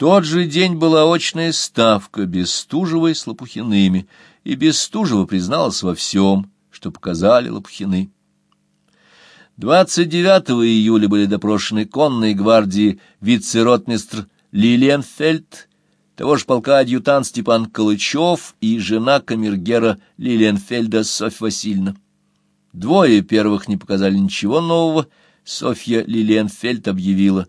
тот же день была очная ставка Бестужевой с Лопухиными, и Бестужева призналась во всем, что показали Лопухины. 29 июля были допрошены конной гвардии вице-ротмистр Лилиенфельд, того же полка адъютант Степан Калычев и жена камергера Лилиенфельда Софья Васильевна. Двое первых не показали ничего нового. Софья Лилиенфельд объявила,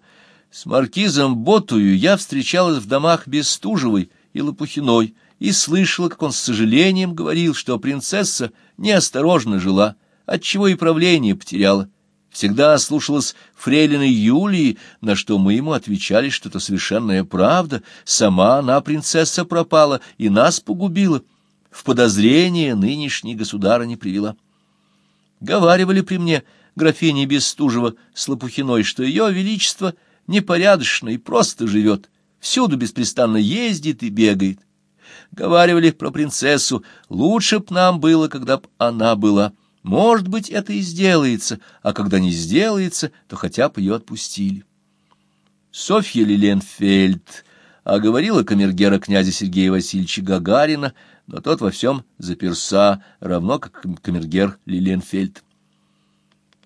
«С маркизом Ботую я встречалась в домах Бестужевой и Лопухиной и слышала, как он с сожалением говорил, что принцесса неосторожно жила, отчего и правление потеряла. Всегда слушалась фрейлины Юлии, на что мы ему отвечали, что это совершенная правда, сама она, принцесса, пропала и нас погубила, в подозрение нынешней государа не привела». Говаривали при мне графине Бестужева с Лопухиной, что ее величество непорядочно и просто живет, всюду беспрестанно ездит и бегает. Говаривали про принцессу, лучше б нам было, когда б она была. Может быть, это и сделается, а когда не сделается, то хотя бы ее отпустили. Софья Лиленфельд оговорила камергера князя Сергея Васильевича Гагарина, но тот во всем заперса, равно как камергер Лиленфельд.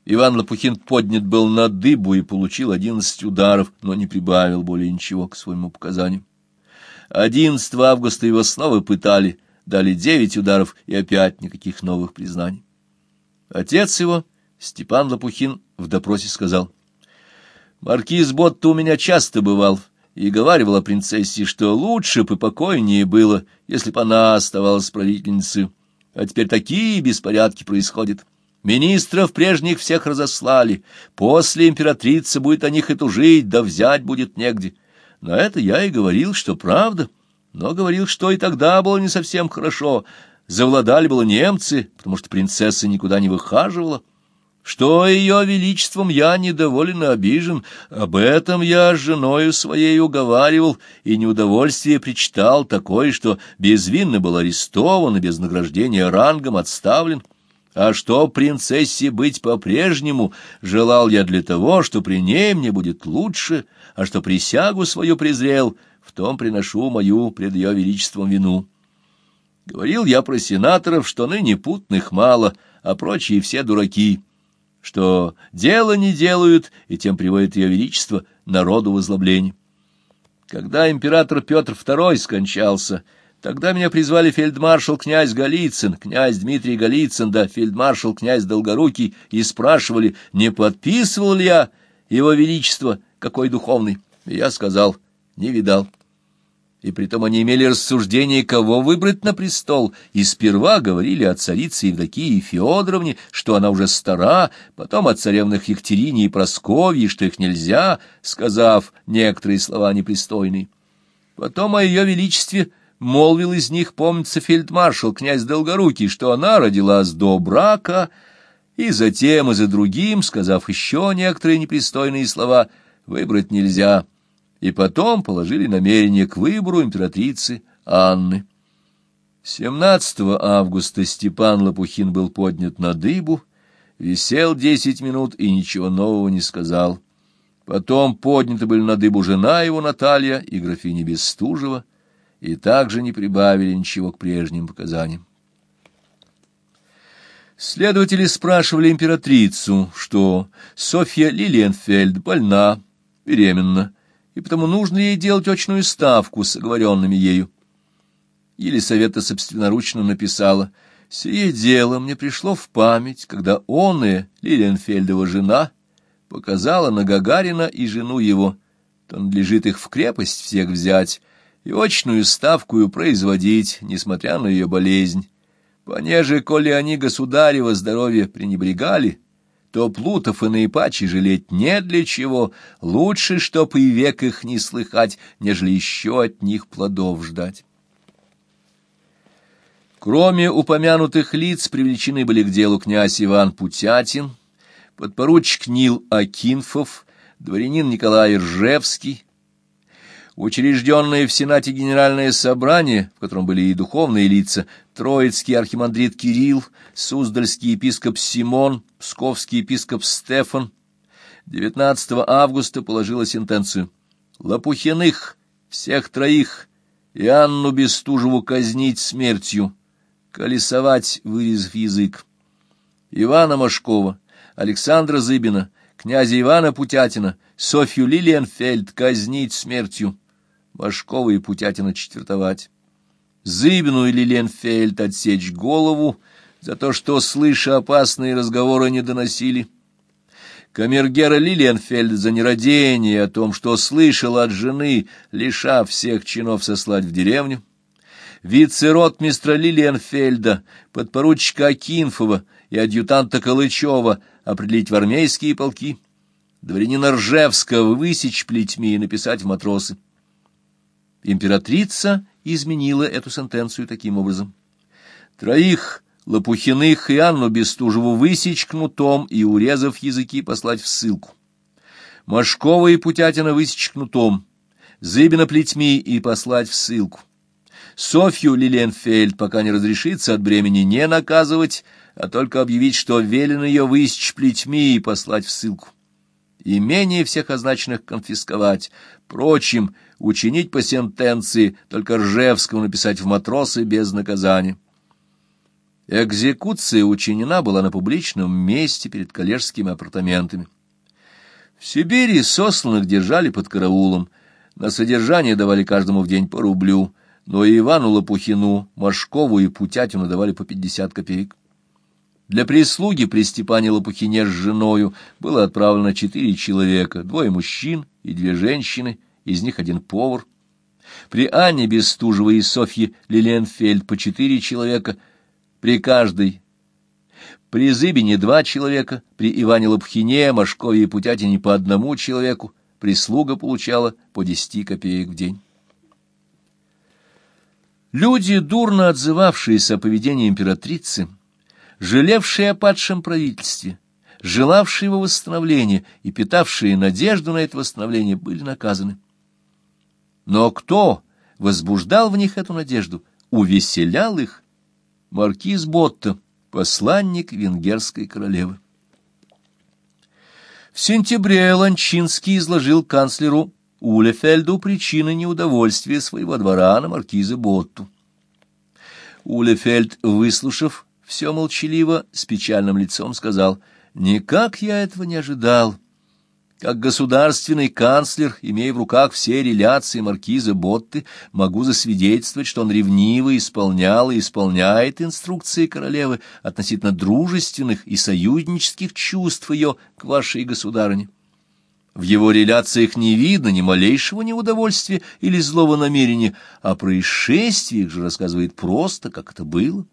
Иван Лопухин поднят был на дыбу и получил одиннадцать ударов, но не прибавил более ничего к своему показанию. 11 августа его снова пытали, дали девять ударов и опять никаких новых признаний. Отец его, Степан Лопухин, в допросе сказал, «Маркиз Ботто у меня часто бывал» и говаривал о принцессе, что лучше бы покойнее было, если бы она оставалась правительницей. А теперь такие беспорядки происходят. Министров прежних всех разослали, после императрицы будет о них и тужить, да взять будет негде. На это я и говорил, что правда, но говорил, что и тогда было не совсем хорошо. Завладали было немцы, потому что принцесса никуда не выхаживала. Что ее величеством я недоволен и обижен, об этом я с женою своей уговаривал, и неудовольствие причитал такое, что безвинно был арестован и без награждения рангом отставлен. А что принцессе быть по-прежнему, желал я для того, что при ней мне будет лучше, а что присягу свою презрел, в том приношу мою пред ее величеством вину. Говорил я про сенаторов, что ныне путных мало, а прочие все дураки» что дело не делают, и тем приводит ее величество народу в озлобление. Когда император Петр II скончался, тогда меня призвали фельдмаршал князь Голицын, князь Дмитрий Голицын, да фельдмаршал князь Долгорукий, и спрашивали, не подписывал ли я его величество какой духовный. И я сказал, не видал и притом они имели рассуждение, кого выбрать на престол, и сперва говорили о царице Евдокии Федоровне, что она уже стара, потом о царевнах Екатерине и Прасковье, что их нельзя, сказав некоторые слова непристойные. Потом о ее величестве молвил из них, помнится, фельдмаршал князь Долгорукий, что она родилась до брака, и затем и за другим, сказав еще некоторые непристойные слова, выбрать нельзя — и потом положили намерение к выбору императрицы Анны. 17 августа Степан Лопухин был поднят на дыбу, висел десять минут и ничего нового не сказал. Потом подняты были на дыбу жена его Наталья и графиня Бестужева, и также не прибавили ничего к прежним показаниям. Следователи спрашивали императрицу, что Софья Лилиенфельд больна, беременна, и потому нужно ей делать очную ставку с оговоренными ею. Елисавета собственноручно написала, «Сие дело мне пришло в память, когда он и Лилиенфельдова жена показала на Гагарина и жену его, то надлежит их в крепость всех взять и очную ставку производить, несмотря на ее болезнь. Понеже, коли они государево здоровье пренебрегали, то Плутов и наипаче жалеть не для чего, лучше, чтоб и век их не слыхать, нежели еще от них плодов ждать. Кроме упомянутых лиц привлечены были к делу князь Иван Путятин, подпоручик Нил Акинфов, дворянин Николай Ржевский, Учрежденное в Сенате Генеральное собрание, в котором были и духовные лица, Троицкий архимандрит Кирилл, Суздальский епископ Симон, Псковский епископ Стефан, 19 августа положила сентенцию. Лопухиных всех троих и Анну Бестужеву казнить смертью, колесовать, вырезав язык. Ивана Машкова, Александра Зыбина, князя Ивана Путятина, Софью Лилиенфельд казнить смертью, Машкова и Путятина четвертовать. Зыбину и Лилиенфельд отсечь голову за то, что, слыша опасные разговоры, не доносили. Камергера Лилиенфельд за нерадение о том, что слышал от жены, лишав всех чинов сослать в деревню. Вице-ротмистра Лилиенфельда, подпоручика Акинфова и адъютанта Калычева определить в армейские полки. Дворянина Ржевского высечь плетьми и написать в матросы. Императрица изменила эту сентенцию таким образом. Троих Лопухиных и Анну Бестужеву высечь кнутом и, урезав языки, послать в ссылку. Машкова и Путятина высечь кнутом, Зыбина плетьми и послать в ссылку. Софью Лиленфельд пока не разрешится от бремени не наказывать, а только объявить, что велено ее высечь плетьми и послать в ссылку. Имение всех означенных конфисковать, прочим учинить по сентенции, только Ржевскому написать в матросы без наказания. Экзекуция учинена была на публичном месте перед коллежскими апартаментами. В Сибири сосланных держали под караулом, на содержание давали каждому в день по рублю, но и Ивану Лопухину, Машкову и Путятину давали по пятьдесят копеек. Для прислуги при Степане Лопухине с женою было отправлено четыре человека, двое мужчин и две женщины, из них один повар. При Анне Бестужевой и Софье Лиленфельд по четыре человека, при каждой. При Зыбине два человека, при Иване Лопухине, Машкове и Путятине по одному человеку, прислуга получала по десяти копеек в день. Люди, дурно отзывавшиеся о поведении императрицы, жалевшие о падшем правительстве, желавшие его восстановления и питавшие надежду на это восстановление, были наказаны. Но кто возбуждал в них эту надежду, увеселял их? Маркиз Ботто, посланник венгерской королевы. В сентябре Ланчинский изложил канцлеру Улефельду причины неудовольствия своего двора на маркиза Ботту. Улефельд, выслушав все молчаливо, с печальным лицом сказал, «Никак я этого не ожидал. Как государственный канцлер, имея в руках все реляции маркиза Ботты, могу засвидетельствовать, что он ревниво исполнял и исполняет инструкции королевы относительно дружественных и союзнических чувств ее к вашей государыне. В его реляциях не видно ни малейшего неудовольствия или злого намерения, а происшествиях же рассказывает просто, как это было.